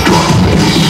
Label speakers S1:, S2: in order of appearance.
S1: Strong bass.